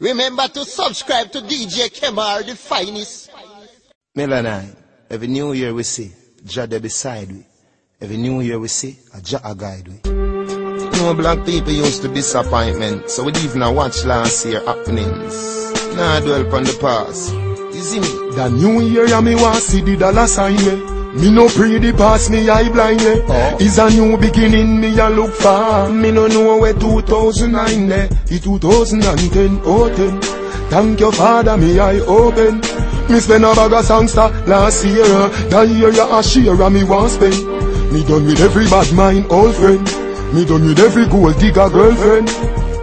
Remember to subscribe to DJ Kemar, the finest. Melanine, every new year we see, Jah there beside we. Every new year we see, a Jah a guide we. You know, black people used to disappointment, so we even a watch last year happenings. Now I dwell upon the past. You see me? The new year, yeah, me want see the dollar sign, yeah. Me no pray the past, me eye blind, yeah. Oh. It's a new beginning, me a look for. Me no know where 2009, yeah. It 2010, oh 10. Thank your father, me eye open. Me spend a bag of songster last year. That year, yeah, a share, and me want spend. Me done with every bad mind, old friend. Me done with every gold digger girlfriend.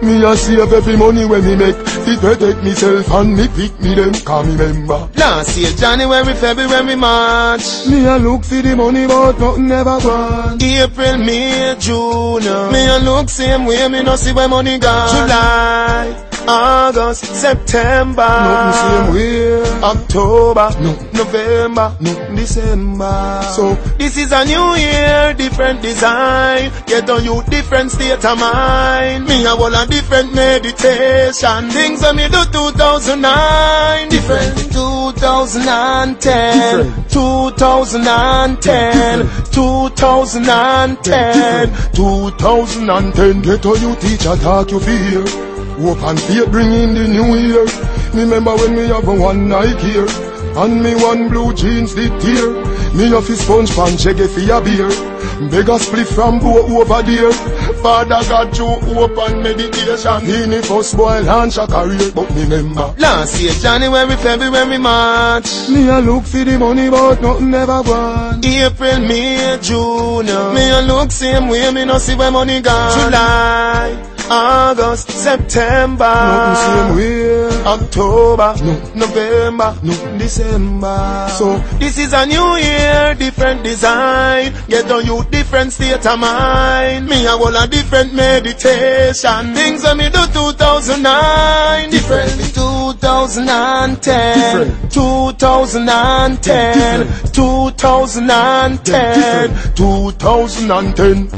Me a save every money when me make Fit protect myself and me pick me them Cause me member Last year, January, February, March. Me a look for the money but nothing never gone April, May, June. Me a look same way, me no see where money gone. July, August, September. Nothing same way October, No. November, No. December. So this is a new year, different design. Get on you different state of mind. Me a whole a different meditation. Things that me do 2009 different. 2010, Different. 2010, different. 2010. different. 2010 Get all you teacher talk you fear Hope and faith bring in the new year. Remember when me have a one night here? And me one blue jeans did tear Me have his sponge pan jaggy for a beer. Beg a split from go over there Father got you open meditation. He the first boy launch a career But me remember Last year, January, February, March. Me a look for the money but nothing never gone April, May, June. Me a look same way, me no see where money gone. July, August, September. Way October, No. November, No. December. So this is a new year, different design. Get on you different state of mind. Me a whole a different meditation. Things that me do 2009 different. 2010, Different. 2010, Different. 2010. Different 2010